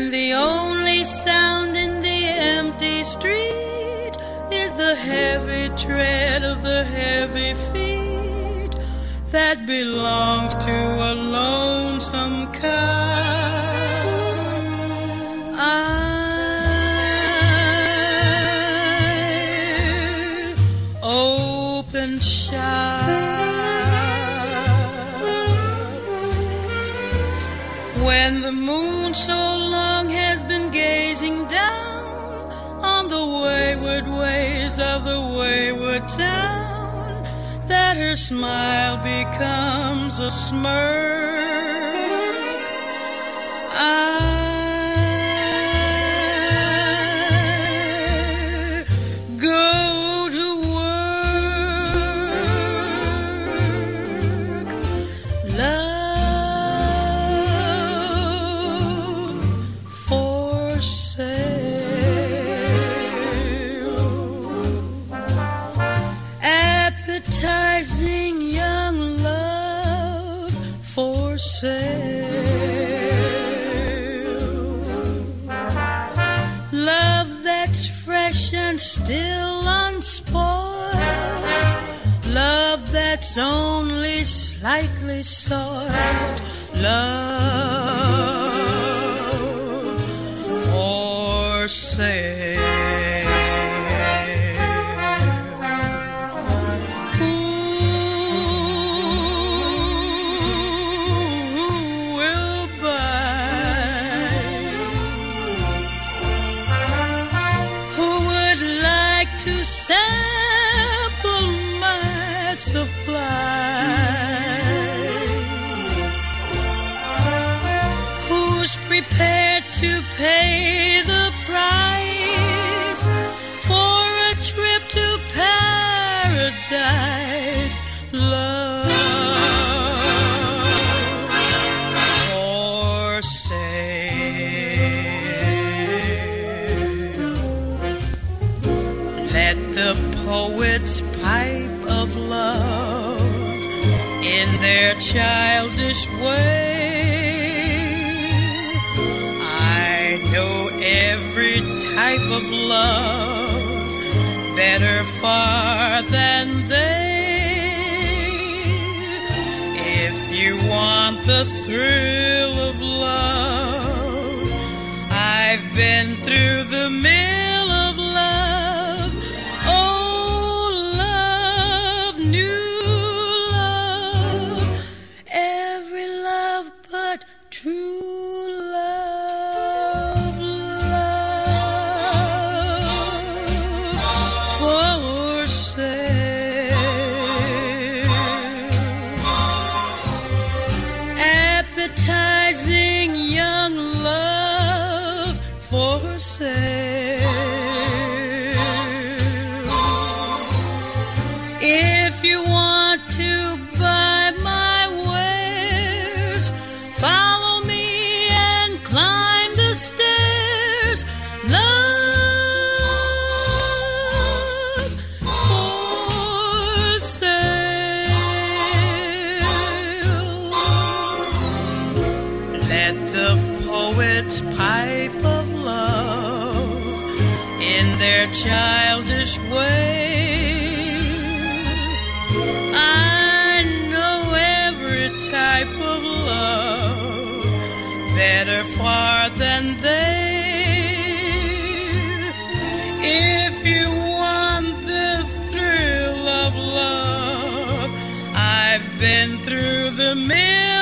And the only sound in the empty street is the heavy tread of the heavy feet that belongs to a lonesome cub. Open shut when the moon so of the wayward town that her smile becomes a smirk. Still unspoiled. Love that's only slightly soiled. Love for sale. To sample my supply? Who's prepared to pay the price for a trip to paradise? The poets pipe of love in their childish way. I know every type of love better far than they. If you want the thrill of love, I've been through the mill for sale. If you want to buy my wares, follow me and climb the stairs. Love for sale. Let the poets pipe their childish way. I know every type of love better far than they. If you want the thrill of love, I've been through the mill